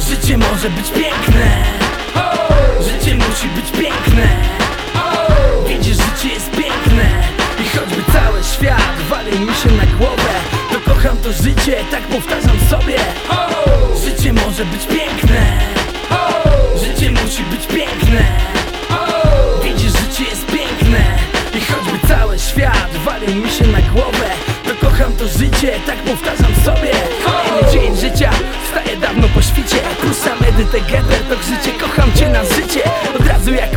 Życie może być piękne. Życie musi być piękne. Widzisz, życie jest piękne. I choćby cały świat walił mi się na głowę To kocham to życie, tak powtarzam sobie. Życie może być piękne. Życie musi być piękne. Widzisz, życie jest piękne. I choćby cały świat walił mi się na głowę To kocham to życie, tak powtarzam sobie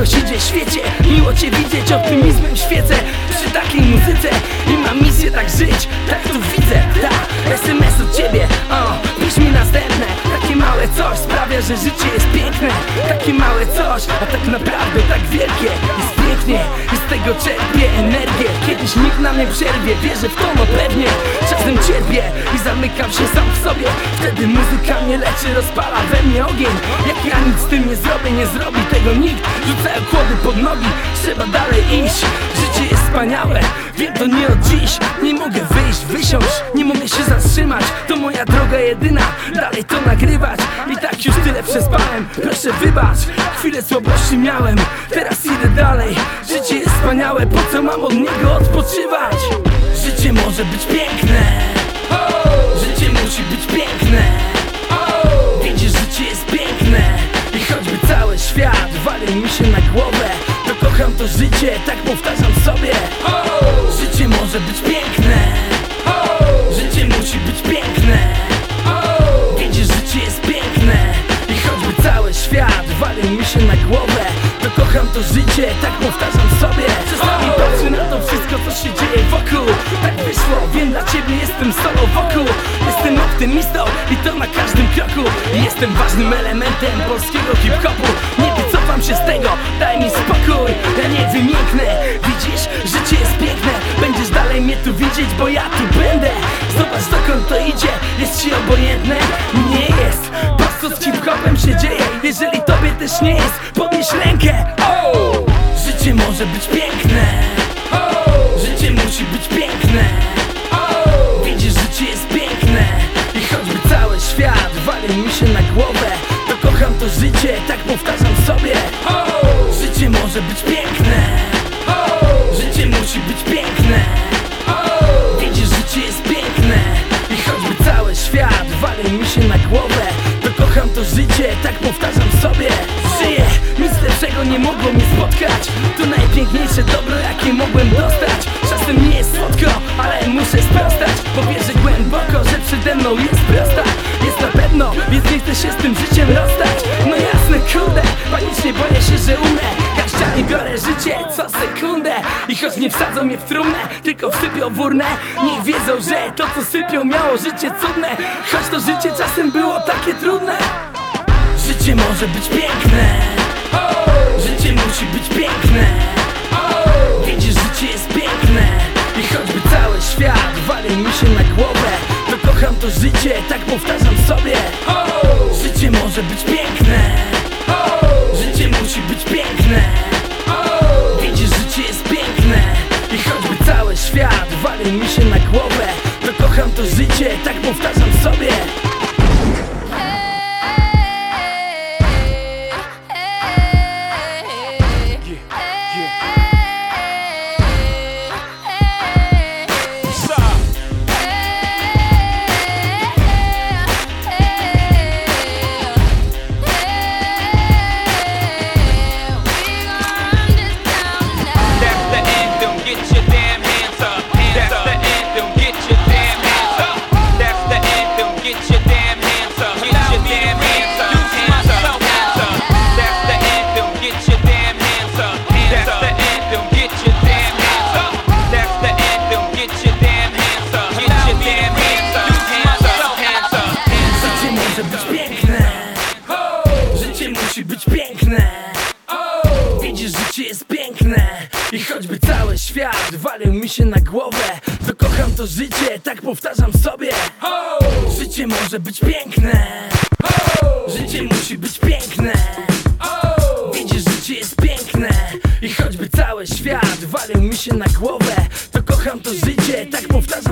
jakoś idzie świecie. Miło cię widzieć, optymizmem świecę. Przy takiej muzyce i mam misję tak żyć. Tak tu widzę, ta SMS od ciebie. O, Pisz mi następne. Takie małe coś sprawia, że życie jest piękne. Takie małe coś, a tak naprawdę tak wielkie. Jest pięknie i z tego czerpię energię. Kiedyś nikt na mnie przerwie, wierzę w to no pewnie Czasem cierpię i zamykam się sam w sobie. Wtedy muzyka mnie leczy, rozpala we mnie ogień. Jak ja nic z tym nie zrobię, nie zrobi tego nikt. Rzucają kłody pod nogi, trzeba dalej iść. Życie jest wspaniałe, wiem to nie od dziś. Nie mogę wyjść, wysiąść, nie mogę się zatrzymać. To moja droga jedyna, dalej to nagrywać. I tak już tyle przespałem, proszę wybacz. Chwilę słabości miałem, teraz idę dalej. Życie jest wspaniałe, po co mam od niego odpoczywać? Życie może być piękne. Życie musi być piękne. Widzisz, życie jest piękne. I choćby cały świat walił mi się na głowę To kocham to życie, tak powtarzam sobie. Życie może być piękne. Życie musi być piękne. Widzisz, życie jest piękne. I choćby cały świat walił mi się na głowę To kocham to życie, tak jestem solo wokół Jestem optymistą i to na każdym kroku. Jestem ważnym elementem polskiego hip-hopu. Nie wycofam się z tego, daj mi spokój Ja nie wymięknę, widzisz, życie jest piękne Będziesz dalej mnie tu widzieć, bo ja tu będę. Zobacz dokąd to idzie, jest ci obojętne? Nie jest, patrz co z hip-hopem się dzieje Jeżeli tobie też nie jest, musi być piękne. Widzisz, życie jest piękne. I choćby cały świat walił mi się na głowę To kocham to życie, tak powtarzam sobie. Żyję, nic lepszego nie mogło mnie spotkać. To najpiękniejsze dobro, jakie mogłem dostać. Czasem nie jest słodko, ale muszę sprostać. Bo wierzę głęboko, że przede mną jest prosta Pewno, więc nie chcę się z tym życiem rozstać. No jasne, kurde, panicznie boję się, że umrę. Garściami biorę życie co sekundę. I choć nie wsadzą mnie w trumnę, tylko wsypią w urnę. Niech wiedzą, że to co sypią miało życie cudne. Choć to życie czasem było takie trudne. Życie może być piękne. Życie musi być piękne. Widzisz, życie jest piękne. I choćby cały świat walił mi się na głowę To kocham to życie, tak powtarzam może być piękne. Życie musi być piękne. Widzisz, życie jest piękne. I choćby cały świat walił mi się na głowę To kocham to życie, tak powtarzam sobie cały świat walił mi się na głowę. To kocham to życie, tak powtarzam sobie. Życie może być piękne. Życie musi być piękne. Widzisz, życie jest piękne I choćby cały świat walił mi się na głowę To kocham to życie, tak powtarzam